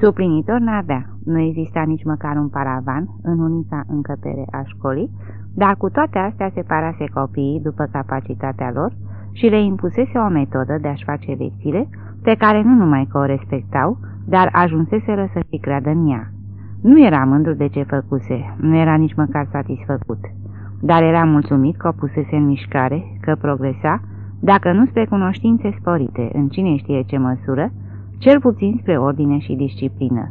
Suplinitor n-avea, nu exista nici măcar un paravan în unica încăpere a școlii, dar cu toate astea separase copiii după capacitatea lor și le impusese o metodă de a-și face lecțiile, pe care nu numai că o respectau, dar ajunseseră să și creadă în ea. Nu era mândru de ce făcuse, nu era nici măcar satisfăcut, dar era mulțumit că o pusese în mișcare, că progresa, dacă nu spre cunoștințe sporite, în cine știe ce măsură, cel puțin spre ordine și disciplină.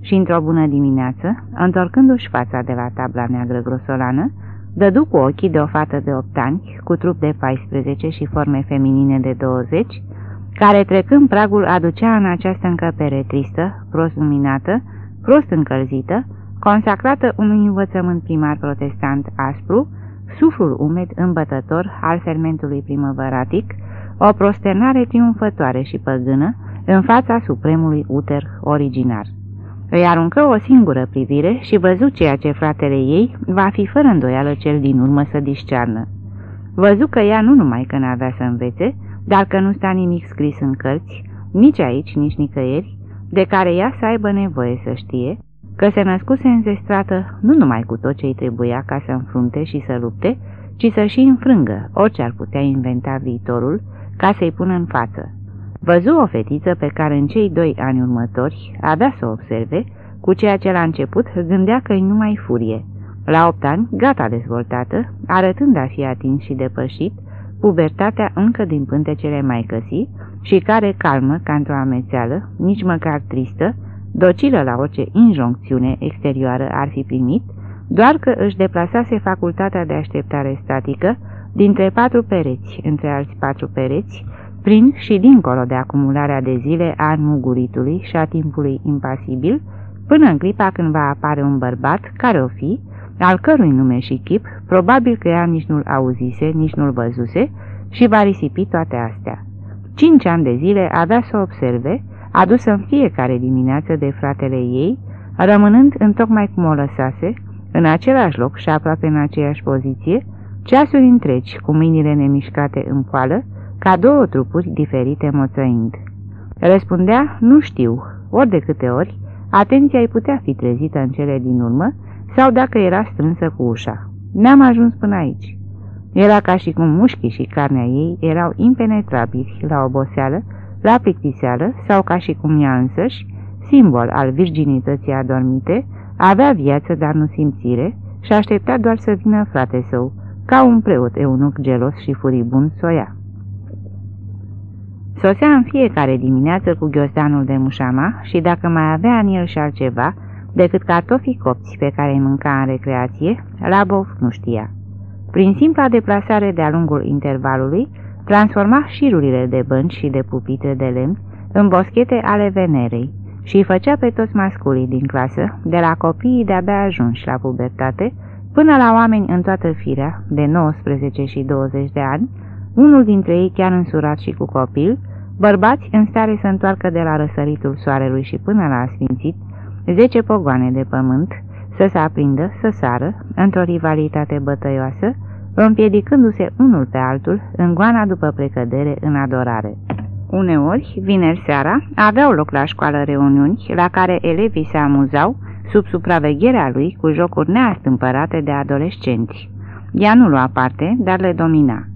Și într-o bună dimineață, întorcându-și fața de la tabla neagră grosolană, dădu cu ochii de o fată de 8 ani, cu trup de 14 și forme feminine de 20, care trecând pragul aducea în această încăpere tristă, prost luminată, prost încălzită, consacrată unui învățământ primar protestant aspru, suflul umed îmbătător al fermentului primăvăratic, o prosternare triumfătoare și păgână în fața supremului uter originar. Îi aruncă o singură privire și văzu ceea ce fratele ei va fi fără îndoială cel din urmă să discearnă. Văzu că ea nu numai că n-avea să învețe, dar că nu sta nimic scris în cărți, nici aici, nici nicăieri, de care ea să aibă nevoie să știe, că se născuse înzestrată nu numai cu tot ce îi trebuia ca să înfrunte și să lupte, ci să și înfrângă orice ar putea inventa viitorul ca să-i pună în față. Văzu o fetiță pe care în cei doi ani următori avea să o observe, cu ceea ce la început gândea că-i numai furie. La opt ani, gata dezvoltată, arătând a fi atins și depășit, pubertatea încă din pântecele mai căsi și care calmă ca într-o amețeală, nici măcar tristă, docilă la orice injoncțiune exterioară ar fi primit, doar că își deplasase facultatea de așteptare statică dintre patru pereți, între alți patru pereți, prin și dincolo de acumularea de zile a muguritului și a timpului impasibil, până în clipa când va apare un bărbat, care o fi, al cărui nume și chip, probabil că ea nici nu-l auzise, nici nu-l văzuse, și va risipi toate astea. Cinci ani de zile avea să observe, adusă în fiecare dimineață de fratele ei, rămânând întocmai cum o lăsase, în același loc și aproape în aceeași poziție, ceasuri întregi, cu mâinile nemișcate în poală, ca două trupuri diferite moțăind. Răspundea, nu știu, ori de câte ori, atenția îi putea fi trezită în cele din urmă, sau dacă era strânsă cu ușa. N-am ajuns până aici. Era ca și cum mușchii și carnea ei erau impenetrabili la oboseală, la plictiseală sau ca și cum ea însăși, simbol al virginității adormite, avea viață, dar nu simțire, și aștepta doar să vină frate său, ca un preot eunuc gelos și furibund soia. Sosea în fiecare dimineață cu ghiozdanul de mușama și dacă mai avea în el și altceva decât cartofii copți pe care îi mânca în recreație, Labov nu știa. Prin simpla deplasare de-a lungul intervalului, transforma șirurile de bănci și de pupitre de lemn în boschete ale Venerei și îi făcea pe toți masculii din clasă, de la copiii de-abia ajunși la pubertate, până la oameni în toată firea, de 19 și 20 de ani, unul dintre ei chiar însurat și cu copil, bărbați în stare să întoarcă de la răsăritul soarelui și până la asfințit, zece pogoane de pământ, să se aprindă, să sară, într-o rivalitate bătăioasă, împiedicându-se unul pe altul în goana după precădere în adorare. Uneori, vineri seara, aveau loc la școală reuniuni la care elevii se amuzau sub supravegherea lui cu jocuri neastâmpărate de adolescenți. Ea nu lua parte, dar le domina.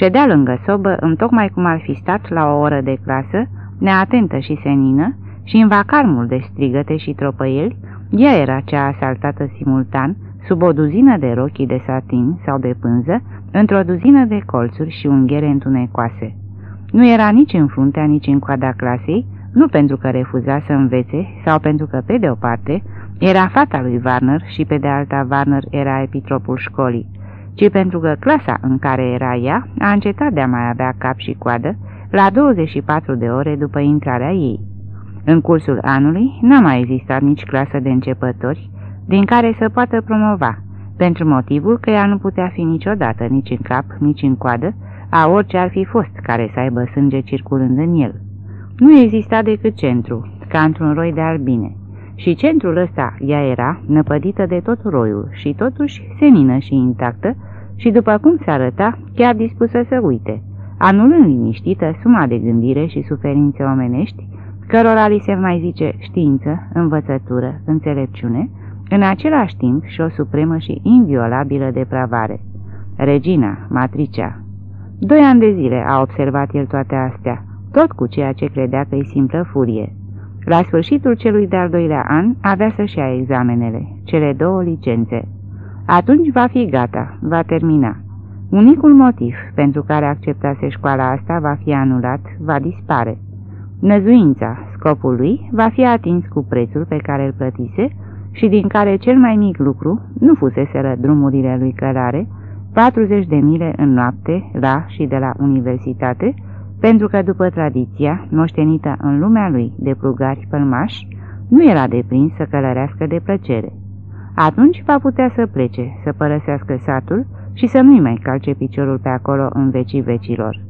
Ședea lângă sobă, întocmai cum ar fi stat la o oră de clasă, neatentă și senină, și în vacarmul de strigăte și tropăieli, ea era cea asaltată simultan, sub o duzină de rochii de satin sau de pânză, într-o duzină de colțuri și unghiere întunecoase. Nu era nici în fruntea, nici în coada clasei, nu pentru că refuza să învețe sau pentru că, pe de o parte, era fata lui Warner și pe de alta Warner era epitropul școlii, ci pentru că clasa în care era ea a încetat de a mai avea cap și coadă la 24 de ore după intrarea ei. În cursul anului n-a mai existat nici clasă de începători din care să poată promova, pentru motivul că ea nu putea fi niciodată nici în cap, nici în coadă, a orice ar fi fost care să aibă sânge circulând în el. Nu exista decât centru, ca într-un roi de albine, și centrul ăsta ea era năpădită de tot roiul și totuși senină și intactă și după cum se arăta, chiar dispusă să uite, anulând liniștită suma de gândire și suferințe omenești cărora li se mai zice știință, învățătură, înțelepciune, în același timp și o supremă și inviolabilă depravare. Regina, matricea. Doi ani de zile a observat el toate astea, tot cu ceea ce credea că-i simplă furie. La sfârșitul celui de-al doilea an avea să-și ia examenele, cele două licențe. Atunci va fi gata, va termina. Unicul motiv pentru care acceptase școala asta va fi anulat, va dispare. Năzuința, scopul lui, va fi atins cu prețul pe care îl plătise și din care cel mai mic lucru nu fuseseră drumurile lui călare, 40 de mile în noapte, la și de la universitate, pentru că după tradiția, moștenită în lumea lui de plugari pălmași, nu era deprins să călărească de plăcere. Atunci va putea să plece, să părăsească satul și să nu-i mai calce piciorul pe acolo în vecii vecilor.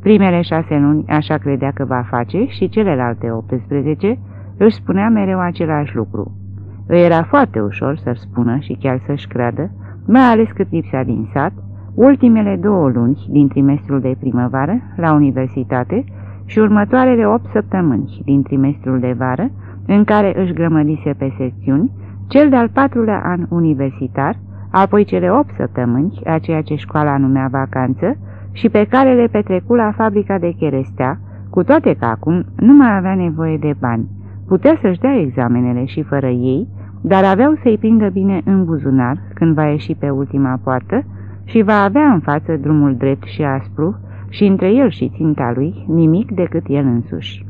Primele șase luni așa credea că va face și celelalte 18 își spunea mereu același lucru. Îi era foarte ușor să-și spună și chiar să-și creadă, mai ales cât lipsa din sat, ultimele două luni din trimestrul de primăvară la universitate și următoarele 8 săptămâni din trimestrul de vară, în care își grămădise pe secțiuni, cel de-al patrulea an universitar, apoi cele 8 săptămâni, a ceea ce școala numea vacanță, și pe care le petrecu la fabrica de cherestea, cu toate că acum nu mai avea nevoie de bani. Putea să-și dea examenele și fără ei, dar aveau să-i prindă bine în buzunar când va ieși pe ultima poartă și va avea în față drumul drept și aspru și între el și ținta lui nimic decât el însuși.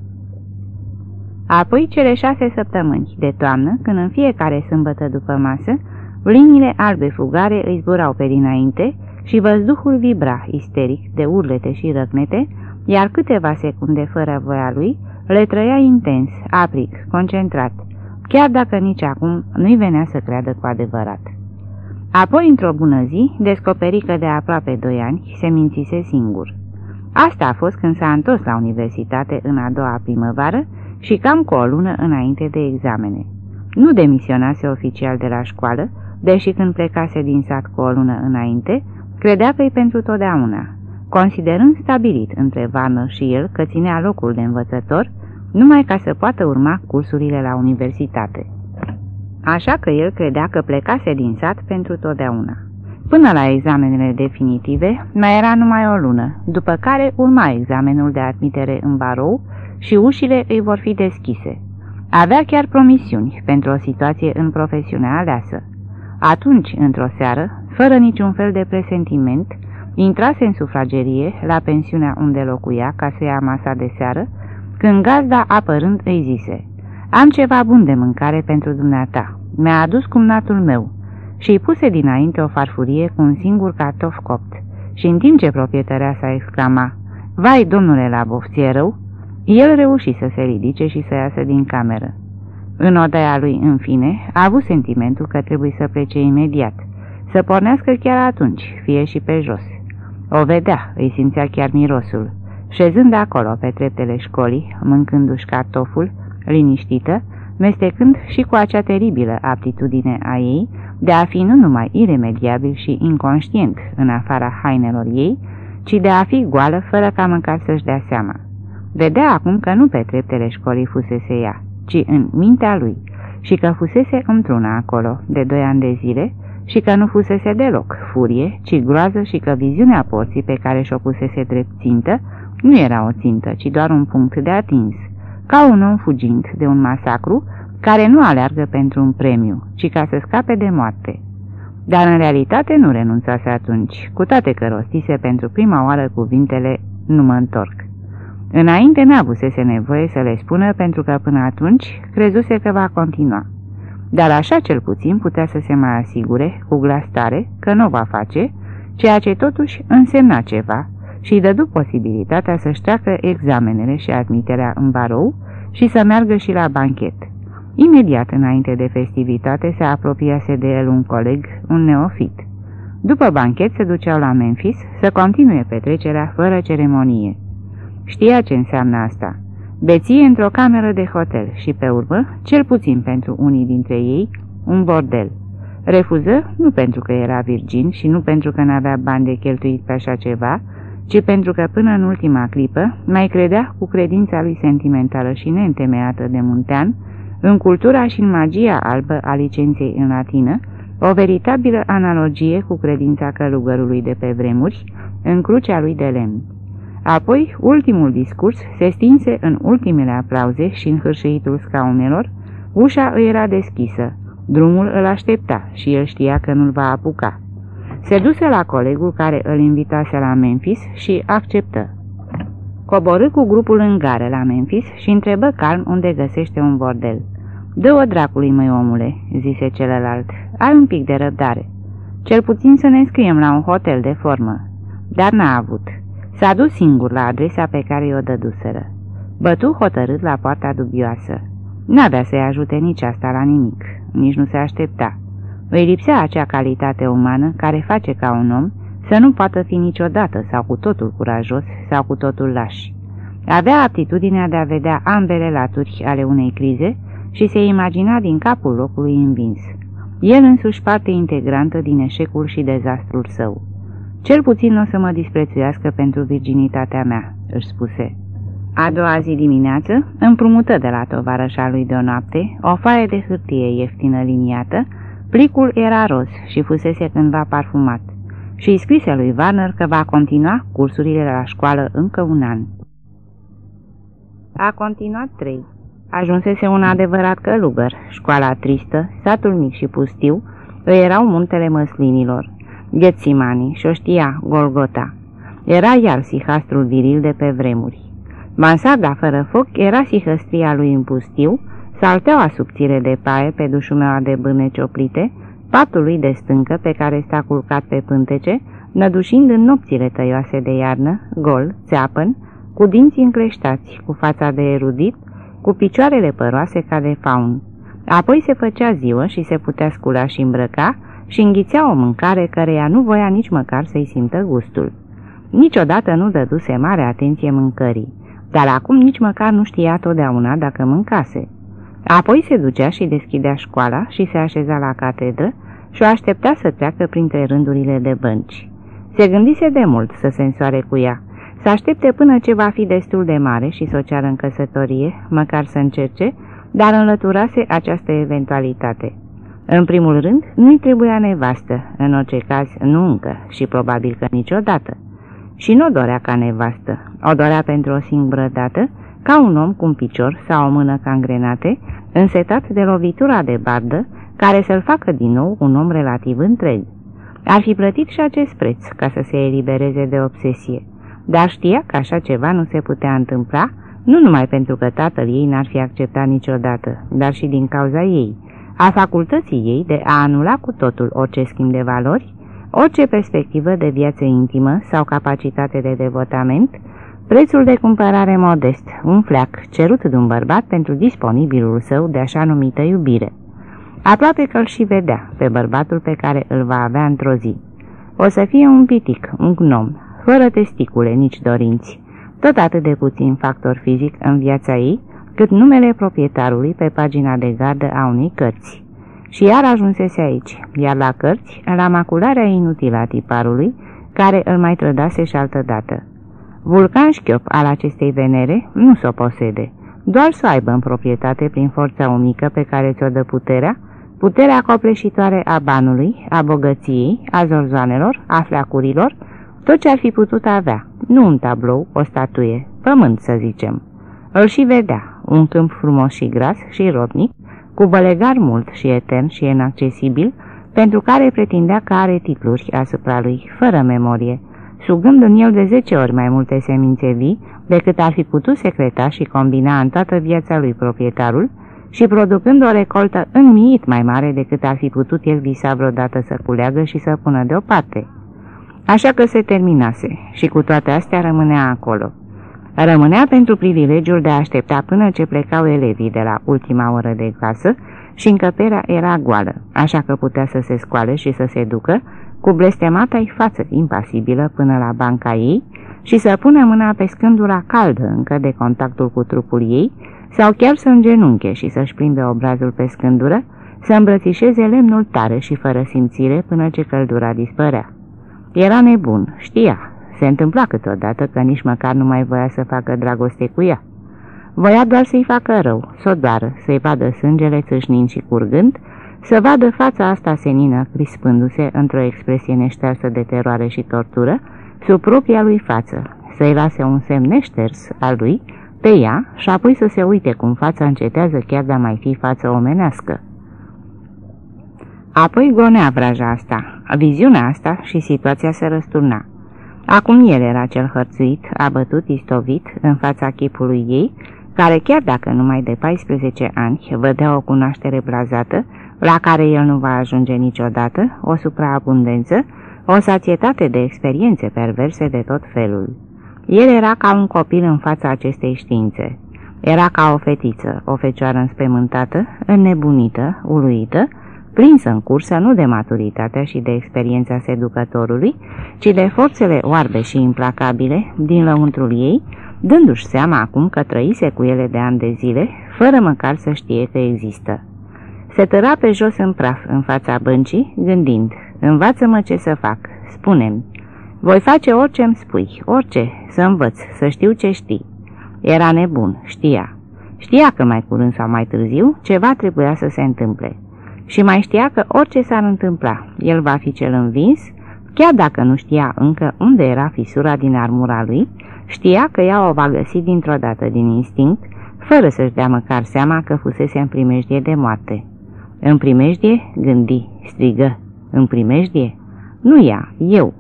Apoi cele șase săptămâni de toamnă, când în fiecare sâmbătă după masă, liniile albe fugare îi zburau pe dinainte și văzduhul vibra isteric de urlete și răcnete, iar câteva secunde fără voia lui le trăia intens, apric, concentrat, chiar dacă nici acum nu-i venea să creadă cu adevărat. Apoi, într-o bună zi, descoperi că de aproape doi ani se mințise singur. Asta a fost când s-a întors la universitate în a doua primăvară și cam cu o lună înainte de examene. Nu demisionase oficial de la școală, deși când plecase din sat cu o lună înainte, credea că e pentru totdeauna, considerând stabilit între Vană și el că ținea locul de învățător, numai ca să poată urma cursurile la universitate. Așa că el credea că plecase din sat pentru totdeauna. Până la examenele definitive, mai era numai o lună, după care urma examenul de admitere în barou și ușile îi vor fi deschise. Avea chiar promisiuni pentru o situație în profesiunea aleasă. Atunci, într-o seară, fără niciun fel de presentiment, intrase în sufragerie, la pensiunea unde locuia, ca să ia masa de seară, când gazda apărând îi zise, Am ceva bun de mâncare pentru dumneata. Mi-a adus cumnatul meu." Și îi puse dinainte o farfurie cu un singur cartof copt. Și în timp ce proprietărea sa exclama, Vai, domnule la bofție rău!" El reuși să se ridice și să iasă din cameră. În odaia lui, în fine, a avut sentimentul că trebuie să plece imediat, să pornească chiar atunci, fie și pe jos. O vedea, îi simțea chiar mirosul. Șezând acolo pe treptele școlii, mâncându-și cartoful, liniștită, mestecând și cu acea teribilă aptitudine a ei de a fi nu numai iremediabil și inconștient în afara hainelor ei, ci de a fi goală fără ca măcar să-și dea seama. Vedea acum că nu pe treptele școlii fusese ea, ci în mintea lui, și că fusese într-una acolo, de doi ani de zile, și că nu fusese deloc furie, ci groază și că viziunea porții pe care și-o pusese drept țintă nu era o țintă, ci doar un punct de atins, ca un om fugind de un masacru care nu aleargă pentru un premiu, ci ca să scape de moarte. Dar în realitate nu renunțase atunci, cu toate că rostise pentru prima oară cuvintele nu mă întorc. Înainte n-avusese nevoie să le spună pentru că până atunci crezuse că va continua. Dar așa cel puțin putea să se mai asigure, cu glas tare, că nu va face, ceea ce totuși însemna ceva și îi dădu posibilitatea să-și treacă examenele și admiterea în barou și să meargă și la banchet. Imediat înainte de festivitate se apropiase de el un coleg, un neofit. După banchet se duceau la Memphis să continue petrecerea fără ceremonie. Știa ce înseamnă asta. Beție într-o cameră de hotel și pe urmă, cel puțin pentru unii dintre ei, un bordel. Refuză nu pentru că era virgin și nu pentru că n-avea bani de cheltuit pe așa ceva, ci pentru că până în ultima clipă mai credea cu credința lui sentimentală și neîntemeiată de muntean, în cultura și în magia albă a licenței în latină, o veritabilă analogie cu credința călugărului de pe vremuri, în crucea lui de lemn. Apoi, ultimul discurs se stinse în ultimele aplauze și în hârșeitul scaunelor, ușa îi era deschisă, drumul îl aștepta și el știa că nu-l va apuca. Se duse la colegul care îl invitase la Memphis și acceptă. Coborâ cu grupul în gare la Memphis și întrebă calm unde găsește un bordel. Dă-o dracului, măi omule," zise celălalt. Ai un pic de răbdare. Cel puțin să ne scriem la un hotel de formă." Dar n-a avut. S-a dus singur la adresa pe care i-o dăduseră. Bătu hotărât la poarta dubioasă. N-avea să-i ajute nici asta la nimic, nici nu se aștepta. Îi lipsea acea calitate umană care face ca un om să nu poată fi niciodată sau cu totul curajos sau cu totul laș. Avea aptitudinea de a vedea ambele laturi ale unei crize și se imagina din capul locului învins. El însuși parte integrantă din eșecul și dezastrul său. Cel puțin nu o să mă disprețuiască pentru virginitatea mea, își spuse. A doua zi dimineață împrumută de la tovarășa lui de o noapte o foaie de hârtie ieftină liniată, plicul era roz și fusese cândva parfumat și îi scrise lui Warner că va continua cursurile la școală încă un an. A continuat trei. Ajunsese un adevărat călugăr, școala tristă, satul mic și pustiu, îi erau muntele măslinilor, Ghețimani și-o știa Golgota. Era iar sihastrul viril de pe vremuri. Mansarda fără foc era sihăstria lui în pustiu, salteaua subțire de paie pe dușumeaua de bâne cioplite, patul lui de stâncă pe care sta culcat pe pântece, nădușind în nopțile tăioase de iarnă, gol, țeapăn, cu dinții încleștați, cu fața de erudit, cu picioarele păroase ca de faun. Apoi se făcea ziua și se putea scula și îmbrăca și înghițea o mâncare căreia nu voia nici măcar să-i simtă gustul. Niciodată nu dăduse mare atenție mâncării, dar acum nici măcar nu știa totdeauna dacă mâncase. Apoi se ducea și deschidea școala și se așeza la catedră și o aștepta să treacă printre rândurile de bănci. Se gândise de mult să se însoare cu ea, să aștepte până ce va fi destul de mare și să o ceară în căsătorie, măcar să încerce, dar înlăturase această eventualitate. În primul rând, nu-i trebuia nevastă, în orice caz nu încă și probabil că niciodată. Și nu o dorea ca nevastă, o dorea pentru o singură dată, ca un om cu un picior sau o mână cangrenate, însetat de lovitura de bardă, care să-l facă din nou un om relativ întreg. Ar fi plătit și acest preț ca să se elibereze de obsesie, dar știa că așa ceva nu se putea întâmpla, nu numai pentru că tatăl ei n-ar fi acceptat niciodată, dar și din cauza ei, a facultății ei de a anula cu totul orice schimb de valori, orice perspectivă de viață intimă sau capacitate de devotament, prețul de cumpărare modest, un fleac cerut de un bărbat pentru disponibilul său de așa numită iubire. Aproape că îl și vedea pe bărbatul pe care îl va avea într-o zi. O să fie un pitic, un gnom, fără testicule, nici dorinți, tot atât de puțin factor fizic în viața ei, cât numele proprietarului pe pagina de gardă a unei cărți. Și iar ajunsese aici, iar la cărți, la macularea inutilă a tiparului, care îl mai trădase și altă dată. Vulcan șchiop al acestei venere nu s-o posede, doar să o aibă în proprietate prin forța unică pe care ți-o dă puterea, puterea copleșitoare a banului, a bogăției, a zorzoanelor, a fleacurilor, tot ce ar fi putut avea, nu un tablou, o statuie, pământ să zicem. Îl și vedea, un câmp frumos și gras și rodnic, cu bălegar mult și etern și inaccesibil, pentru care pretindea că are titluri asupra lui, fără memorie, sugând în el de zece ori mai multe semințe vii decât ar fi putut secreta și combina în toată viața lui proprietarul și producând o recoltă înmiit mai mare decât ar fi putut el visa vreodată să culeagă și să pună deoparte. Așa că se terminase și cu toate astea rămânea acolo. Rămânea pentru privilegiul de a aștepta până ce plecau elevii de la ultima oră de clasă și încăperea era goală, așa că putea să se scoale și să se ducă, cu blestemata-i față impasibilă până la banca ei și să pună mâna pe scândura caldă încă de contactul cu trupul ei, sau chiar să îngenunche și să-și prinde obrazul pe scândură, să îmbrățișeze lemnul tare și fără simțire până ce căldura dispărea. Era nebun, știa, Se întâmpla câteodată că nici măcar nu mai voia să facă dragoste cu ea. Voia doar să-i facă rău, să o doară, să-i vadă sângele țâșnind și curgând, să vadă fața asta senină crispându-se într-o expresie neștearsă de teroare și tortură sub propria lui față, să-i lase un semn neșters al lui pe ea și apoi să se uite cum fața încetează chiar de a mai fi față omenească. Apoi gonea vraja asta, viziunea asta și situația se răsturna. Acum el era cel hărțuit, abătut, istovit în fața chipului ei, care chiar dacă numai de 14 ani vădea o cunoaștere blazată, la care el nu va ajunge niciodată, o supraabundență, o sațietate de experiențe perverse de tot felul. El era ca un copil în fața acestei științe. Era ca o fetiță, o fecioară înspemântată, înnebunită, uluită, prinsă în cursă nu de maturitatea și de experiența seducătorului, ci de forțele oarbe și implacabile din lăuntrul ei, dându-și seama acum că trăise cu ele de ani de zile, fără măcar să știe că există. Se tăra pe jos în praf în fața băncii, gândind, învață-mă ce să fac, spune-mi. Voi face orice îmi spui, orice, să învăț, să știu ce știi. Era nebun, știa. Știa că mai curând sau mai târziu ceva trebuia să se întâmple. Și mai știa că orice s-ar întâmpla, el va fi cel învins, chiar dacă nu știa încă unde era fisura din armura lui, știa că ea o va găsi dintr-o dată din instinct, fără să-și dea măcar seama că fusese în primejdie de moarte. În primejdie, gândi, strigă, în primejdie? Nu ea, eu.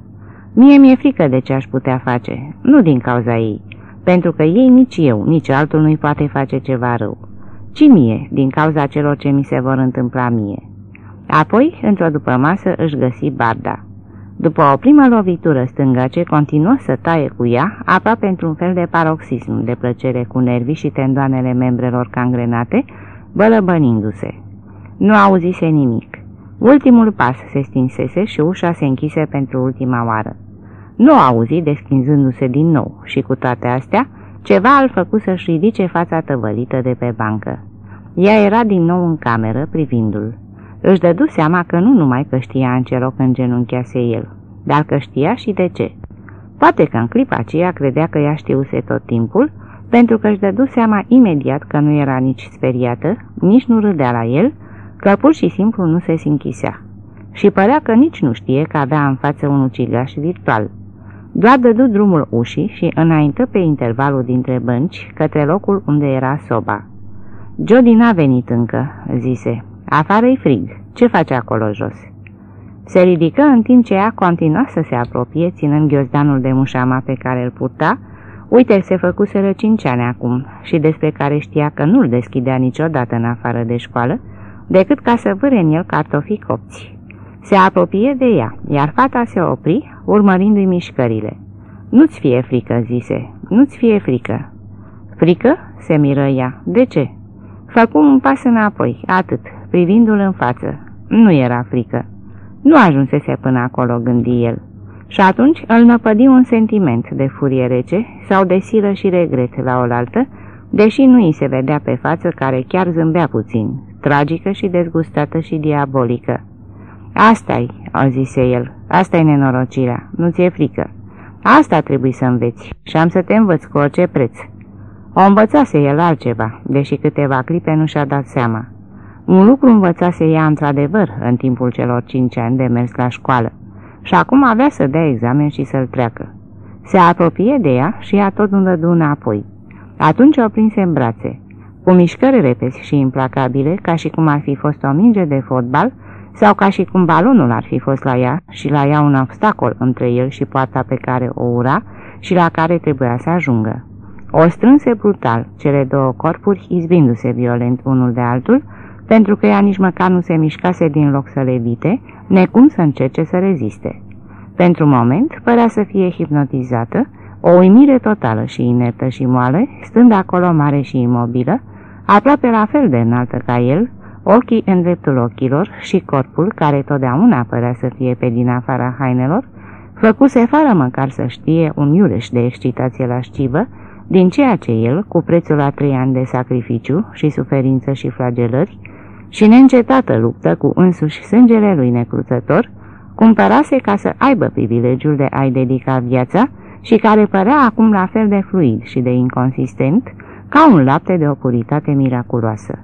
Mie mi-e frică de ce aș putea face, nu din cauza ei, pentru că ei nici eu, nici altul nu-i poate face ceva rău, ci mie, din cauza celor ce mi se vor întâmpla mie. Apoi, într-o după masă, își găsi barda. După o primă lovitură stângă ce continuă să taie cu ea, aproape într-un fel de paroxism de plăcere cu nervii și tendoanele membrelor cangrenate, bălăbănindu-se. Nu auzise nimic. Ultimul pas se stinsese și ușa se închise pentru ultima oară. Nu auzi deschinzându-se din nou și cu toate astea, ceva îl făcu să-și ridice fața tăvălită de pe bancă. Ea era din nou în cameră privindu-l. Își dădu seama că nu numai că știa în ce loc îngenunchease el, dar că știa și de ce. Poate că în clipa aceea credea că ea știuse tot timpul, pentru că își dădu seama imediat că nu era nici speriată, nici nu râdea la el, că pur și simplu nu se sinchisea. Și părea că nici nu știe că avea în față un ucigaș virtual. Doar dădu drumul ușii și înaintă pe intervalul dintre bănci către locul unde era soba. Jody n-a venit încă, zise. Afară-i frig. Ce face acolo jos?" Se ridică în timp ce ea continua să se apropie, ținând ghiozdanul de mușama pe care îl purta, uite, se făcuseră cinci ani acum și despre care știa că nu-l deschidea niciodată în afară de școală, decât ca să vâre în el cartofii copți. Se apropie de ea, iar fata se opri, urmărindu-i mișcările. Nu-ți fie frică," zise, nu-ți fie frică." Frică?" se miră ea. De ce?" Făcu un pas înapoi, atât, privindu-l în față. Nu era frică. Nu ajunsese până acolo, gândi el. Și atunci îl năpădi un sentiment de furie rece sau de silă și regret la oaltă, deși nu îi se vedea pe față care chiar zâmbea puțin, tragică și dezgustată și diabolică. Asta-i, a zise el, asta-i nenorocirea, nu ți-e frică. Asta trebuie să înveți și am să te învăț cu orice preț. O învățase el altceva, deși câteva clipe nu și-a dat seama. Un lucru învățase ea într-adevăr în timpul celor cinci ani de mers la școală și acum avea să dea examen și să-l treacă. Se apropie de ea și ea tot nu dădu înapoi. Atunci o prinse în brațe. Cu mișcări repezi și implacabile, ca și cum ar fi fost o minge de fotbal, sau ca și cum balonul ar fi fost la ea și la ea un obstacol între el și poarta pe care o ura și la care trebuia să ajungă. O strânse brutal, cele două corpuri izbindu-se violent unul de altul, pentru că ea nici măcar nu se mișcase din loc să le evite, necum să încerce să reziste. Pentru moment, părea să fie hipnotizată, o uimire totală și inertă și moale, stând acolo mare și imobilă, aproape la fel de înaltă ca el, ochii în dreptul ochilor și corpul, care totdeauna părea să fie pe din afara hainelor, făcuse fără măcar să știe un iureș de excitație lascivă, din ceea ce el, cu prețul la trei ani de sacrificiu și suferință și flagelări, și neîncetată luptă cu însuși sângele lui necruțător, cumpărase ca să aibă privilegiul de a-i dedica viața și care părea acum la fel de fluid și de inconsistent ca un lapte de o puritate miraculoasă.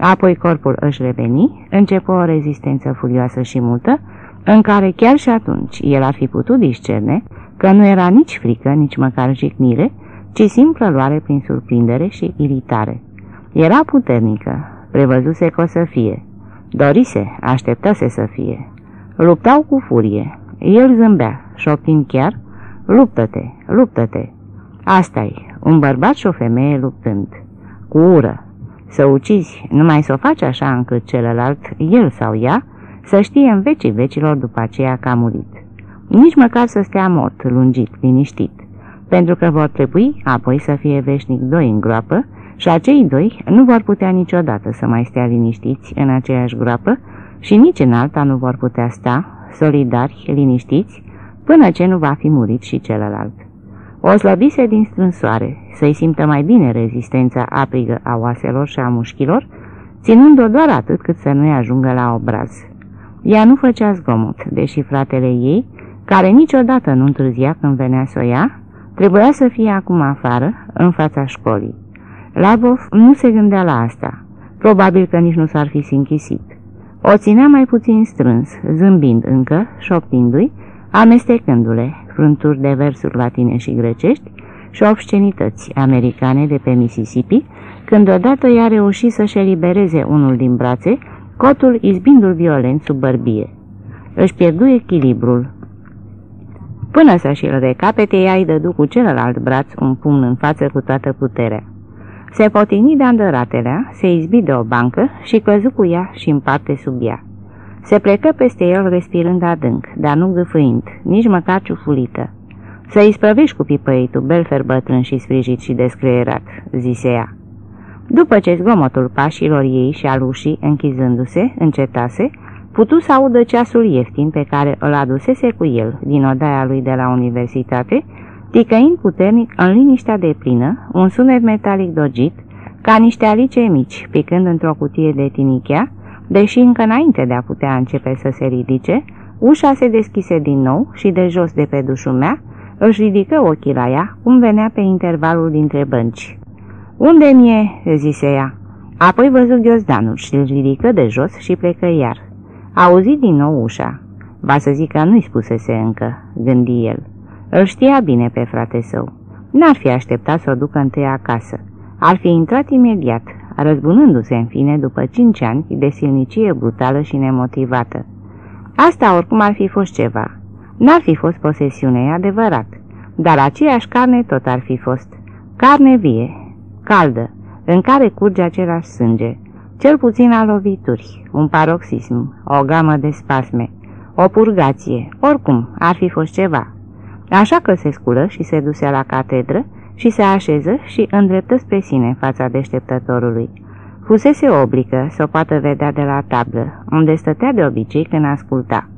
Apoi corpul își reveni, începu o rezistență furioasă și multă, în care chiar și atunci el ar fi putut discerne că nu era nici frică, nici măcar jignire, ci simplă luare prin surprindere și iritare. Era puternică, prevăzuse că o să fie. Dorise, așteptase să fie. Luptau cu furie. El zâmbea, șoptind chiar, Luptă-te, luptă-te. Asta-i, un bărbat și o femeie luptând. Cu ură. Să ucizi, numai să o faci așa încât celălalt, el sau ea, să știe în vecii vecilor după aceea că a murit. Nici măcar să stea mort, lungit, liniștit, pentru că vor trebui apoi să fie veșnic doi în groapă și acei doi nu vor putea niciodată să mai stea liniștiți în aceeași groapă și nici în alta nu vor putea sta, solidari, liniștiți, până ce nu va fi murit și celălalt. O slăbise din strânsoare, să-i simtă mai bine rezistența aprigă a oaselor și a mușchilor, ținând-o doar atât cât să nu-i ajungă la obraz. Ea nu făcea zgomot, deși fratele ei, care niciodată nu întârzia când venea să o ia, trebuia să fie acum afară, în fața școlii. Lavov nu se gândea la asta. Probabil că nici nu s-ar fi închisit. O ținea mai puțin strâns, zâmbind încă, șoptindu-i, amestecându-le frânturi de versuri latine și grecești și obscenități americane de pe Mississippi, când odată i-a reușit să-și elibereze unul din brațe, cotul izbindu-l violent sub bărbie. Își pierdu echilibrul. Până să-și îl recapete, ea îi dădu cu celălalt braț un pumn în față cu toată puterea. Se potini de andăratelea, se izbi de o bancă și căzu cu ea și în parte sub ea. Se plecă peste el respirând adânc, dar nu gâfâind, nici măcar ciufulită. Să isprăvești cu pipăitul, belfer bătrân și sprijit și descreierat, zise ea. După ce zgomotul pașilor ei și al ușii, închizându-se, încetase, putu să audă ceasul ieftin pe care îl adusese cu el din odaia lui de la universitate, ticăind puternic în liniștea de plină, un sunet metalic dogit, ca niște alice mici, picând într-o cutie de tinichea, Deși încă înainte de a putea începe să se ridice, ușa se deschise din nou și de jos de pe dușumea își ridică ochii la ea, cum venea pe intervalul dintre bănci. Unde mi-e?" zise ea. Apoi văzut ghiozdanul și îl ridică de jos și plecă iar. Auzi din nou ușa. Va să zic că nu-i spusese încă, gândi el. Îl știa bine pe frate său. N-ar fi așteptat să o ducă întâi acasă. Ar fi intrat imediat, răzbunându-se în fine după cinci ani de silnicie brutală și nemotivată. Asta oricum ar fi fost ceva. N-ar fi fost posesiune, e adevărat, dar aceeași carne tot ar fi fost. Carne vie, caldă, în care curge același sânge, cel puțin a lovituri, un paroxism, o gamă de spasme, o purgație, oricum ar fi fost ceva. Așa că se sculă și se duse la catedră, și se așeză și îndreptă spre sine fața deșteptătorului. Fusese oblică să o poată vedea de la tablă, unde stătea de obicei când asculta.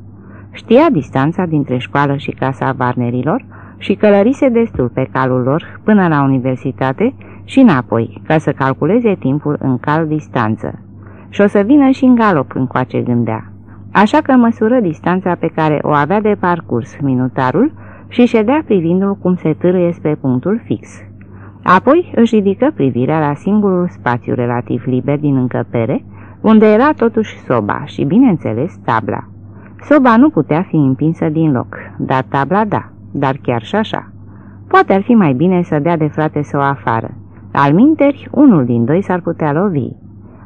Știa distanța dintre școală și casa barnerilor și călărise destul pe calul lor până la universitate și înapoi, ca să calculeze timpul în cal distanță. Și o să vină și în galop încoace gândea. Așa că măsură distanța pe care o avea de parcurs minutarul și ședea privindu-l cum se târâie spre punctul fix. Apoi își ridică privirea la singurul spațiu relativ liber din încăpere, unde era totuși soba și, bineînțeles, tabla. Soba nu putea fi împinsă din loc, dar tabla da, dar chiar și așa. Poate ar fi mai bine să dea de frate să o afară. Al minteri, unul din doi s-ar putea lovi.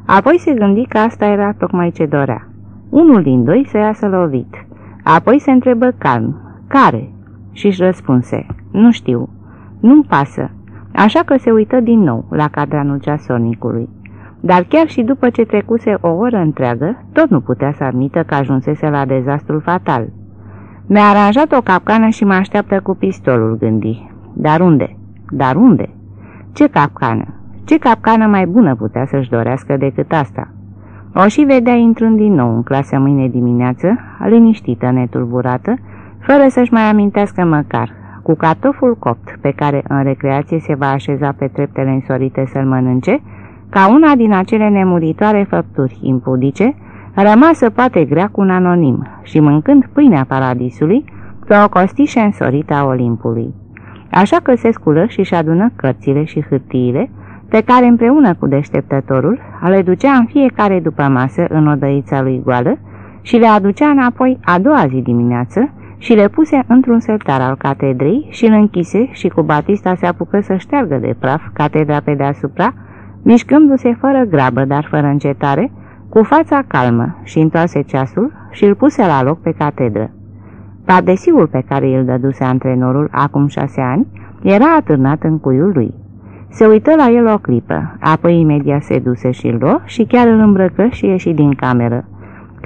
Apoi se gândi că asta era tocmai ce dorea. Unul din doi să iasă lovit. Apoi se întrebă calm. Care? Și își răspunse, nu știu, nu-mi pasă, așa că se uită din nou la cadranul ceasornicului. Dar chiar și după ce trecuse o oră întreagă, tot nu putea să admită că ajunsese la dezastrul fatal. Mi-a aranjat o capcană și mă așteaptă cu pistolul, gândi. Dar unde? Dar unde? Ce capcană? Ce capcană mai bună putea să-și dorească decât asta? O și vedea intrând din nou în clasă mâine dimineață, liniștită, netulburată, fără să-și mai amintească măcar, cu cartoful copt pe care în recreație se va așeza pe treptele însorite să-l mănânce, ca una din acele nemuritoare făpturi impudice, rămasă poate grea cu un anonim și mâncând pâinea paradisului pe o costișă însorită a Olimpului. așa că se sculă și-și adună cărțile și hârtiile, pe care împreună cu deșteptătorul le ducea în fiecare după masă în odăița lui goală și le aducea înapoi a doua zi dimineață și le puse într-un sertar al catedrei și îl închise și cu Batista se apucă să șteargă de praf catedra pe deasupra, mișcându-se fără grabă, dar fără încetare, cu fața calmă și întoarse ceasul și îl puse la loc pe catedră. Pardesiul pe care îl dăduse antrenorul acum șase ani era atârnat în cuiul lui. Se uită la el o clipă, apoi imediat se duse și îl luă și chiar îl îmbrăcă și ieși din cameră.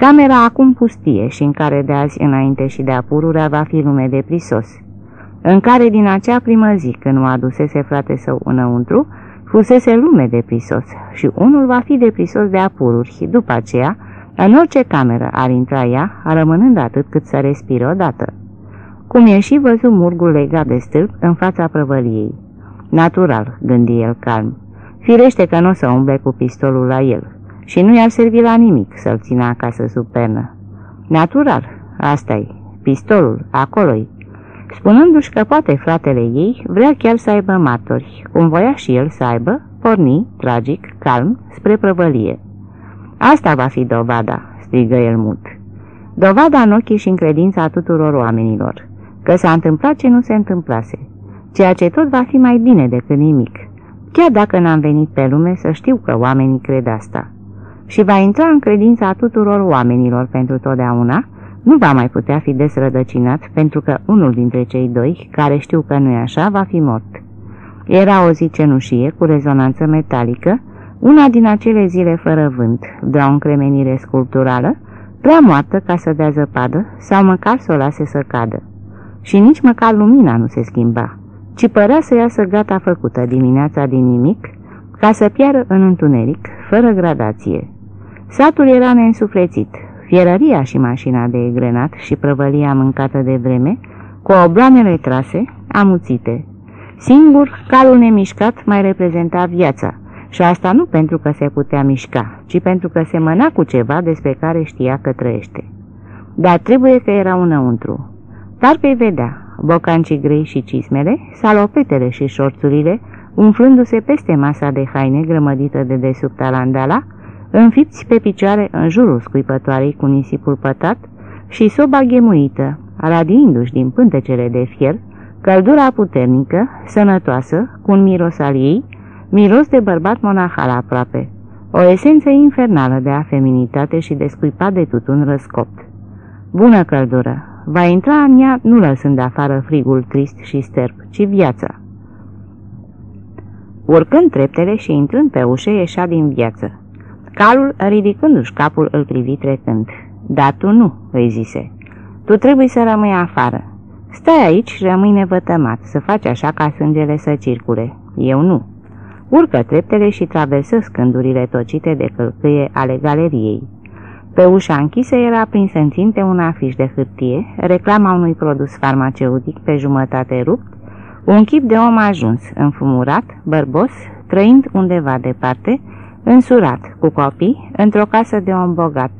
Camera acum pustie și în care de azi înainte și de apururea va fi lume de prisos. În care din acea primă zi, când o adusese frate său înăuntru, fusese lume de prisos și unul va fi de prisos de apururi și după aceea, în orice cameră ar intra ea, rămânând atât cât să respire odată. Cum ieși văzu murgul legat de stâlp în fața prăvăliei. Natural, gândi el calm. Firește că nu o să umble cu pistolul la el și nu i-ar servi la nimic să-l țină acasă sub pernă. Natural, asta e, pistolul, acolo-i. Spunându-și că poate fratele ei vrea chiar să aibă martori, cum voia și el să aibă, porni, tragic, calm, spre prăvălie. Asta va fi dovada, strigă el mut. Dovada în ochii și în credința tuturor oamenilor, că s-a întâmplat ce nu se întâmplase, ceea ce tot va fi mai bine decât nimic, chiar dacă n-am venit pe lume să știu că oamenii cred asta. Și va intra în credința tuturor oamenilor pentru totdeauna, nu va mai putea fi desrădăcinat pentru că unul dintre cei doi, care știu că nu e așa, va fi mort. Era o zi cenușie cu rezonanță metalică, una din acele zile fără vânt, de o încremenire sculpturală, prea moartă ca să dea zăpadă sau măcar să o lase să cadă. Și nici măcar lumina nu se schimba, ci părea să iasă gata făcută dimineața din nimic, ca să piară în întuneric, fără gradație. Satul era neînsuflețit, fierăria și mașina de egrenat și prăvălia mâncată de vreme, cu obloanele trase, amuțite. Singur, calul nemișcat mai reprezenta viața, și asta nu pentru că se putea mișca, ci pentru că se mâna cu ceva despre care știa că trăiește. Dar trebuie că era înăuntru. Parcă-i vedea, bocancii grei și cismele, salopetele și șorțurile, umflându-se peste masa de haine grămădită de desubt alandala, înfipți pe picioare în jurul scuipătoarei cu nisipul pătat și soba ghemuită, radiindu-și din pântecele de fier, căldura puternică, sănătoasă, cu un miros al ei, miros de bărbat monahal aproape, o esență infernală de afeminitate și de scuipat de tutun răscopt. Bună căldură! Va intra în ea nu lăsând afară frigul trist și sterp, ci viața. Urcând treptele și intrând pe ușă, ieșea din viață. Calul, ridicându-și capul, îl privi trecând. Dar tu nu, îi zise. Tu trebuie să rămâi afară. Stai aici și rămâi nevătămat, să faci așa ca sângele să circule. Eu nu. Urcă treptele și traversă scândurile tocite de călcâie ale galeriei. Pe ușa închisă era prins în ținte un afiș de hârtie, reclama unui produs farmaceutic pe jumătate rupt, un chip de om ajuns, înfumurat, bărbos, trăind undeva departe, însurat, cu copii, într-o casă de om bogat,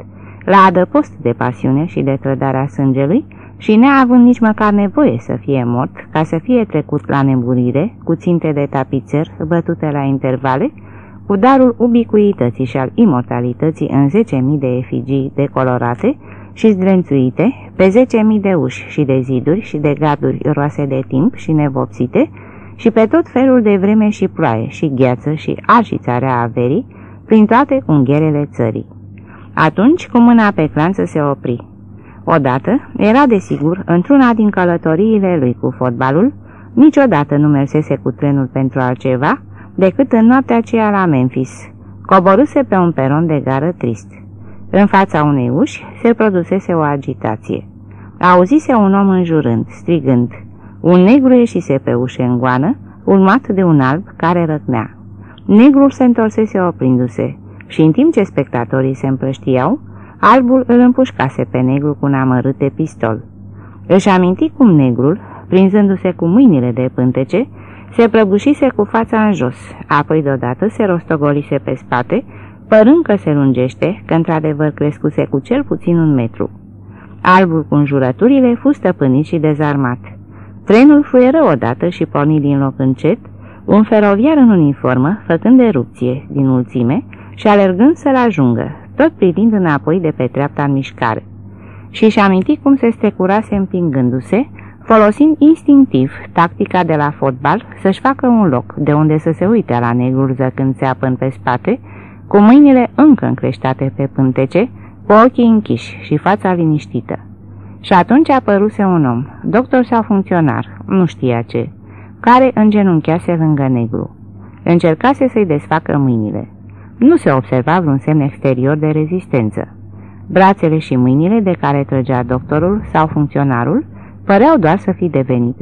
la adăpost de pasiune și de trădarea sângelui și neavând nici măcar nevoie să fie mort, ca să fie trecut la nemurire, cu ținte de tapițer bătute la intervale, cu darul ubicuității și al imortalității în 10.000 de efigii decolorate și zdrențuite, pe 10.000 de uși și de ziduri și de garduri roase de timp și nevopsite, și pe tot felul de vreme și ploaie și gheață și arșițarea averii, prin toate ungherele țării. Atunci, cu mâna pe clanță, se opri. Odată, era desigur, într-una din călătoriile lui cu fotbalul, niciodată nu mersese cu trenul pentru altceva, decât în noaptea aceea la Memphis. Coboruse pe un peron de gară trist. În fața unei uși se produsese o agitație. Auzise un om înjurând, strigând, un negru ieșise pe ușă în goană, urmat de un alb care rătnea. Negrul se întorsese oprindu-se și în timp ce spectatorii se împrăștiau, albul îl împușcase pe negru cu un amărât de pistol. Își aminti cum negrul, prinzându-se cu mâinile de pântece, se prăbușise cu fața în jos, apoi deodată se rostogolise pe spate, părând că se lungește, că într-adevăr crescuse cu cel puțin un metru. Albul cu înjurăturile fu stăpânit și dezarmat. Trenul fluieră odată și porni din loc încet, un feroviar în uniformă, făcând erupție din mulțime și alergând să-l ajungă, tot privind înapoi de pe treapta în mișcare. Și își aminti cum se strecurase împingându-se, folosind instinctiv tactica de la fotbal să-și facă un loc de unde să se uite la negrul zăcând țeapăn pe spate, cu mâinile încă încreștate pe pântece, cu ochii închiși și fața liniștită. Și atunci apăruse un om, doctor sau funcționar, nu știa ce, care îngenunchease lângă negru. Încercase să-i desfacă mâinile. Nu se observa vreun semn exterior de rezistență. Brațele și mâinile de care trăgea doctorul sau funcționarul păreau doar să fi devenit